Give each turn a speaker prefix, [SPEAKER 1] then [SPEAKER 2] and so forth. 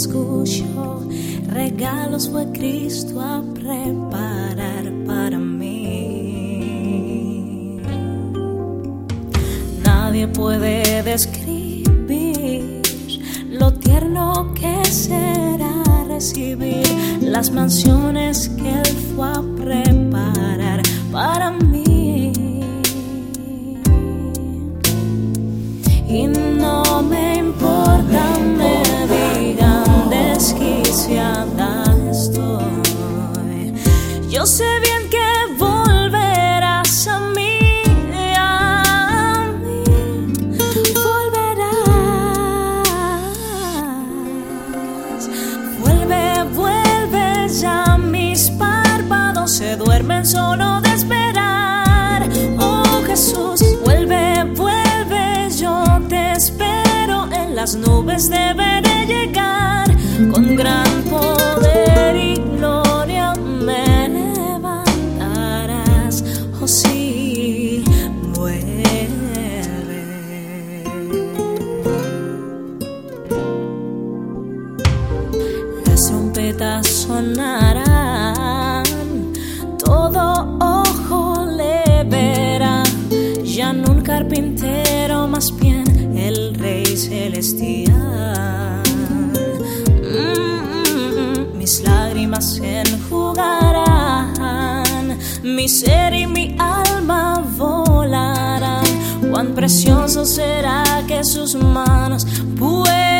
[SPEAKER 1] escuchó, regalos fue Cristo a preparar para mí. Nadie puede describir lo tierno que será recibir las mansiones que Él fue a solo de esperar. Oh Jesús, vuelve, vuelve, yo te espero en las nubes deberé llegar Celestial. Mm, mis lágrimas se enjugarán, mi ser y mi alma volarán. Cuán precioso será que sus manos puedas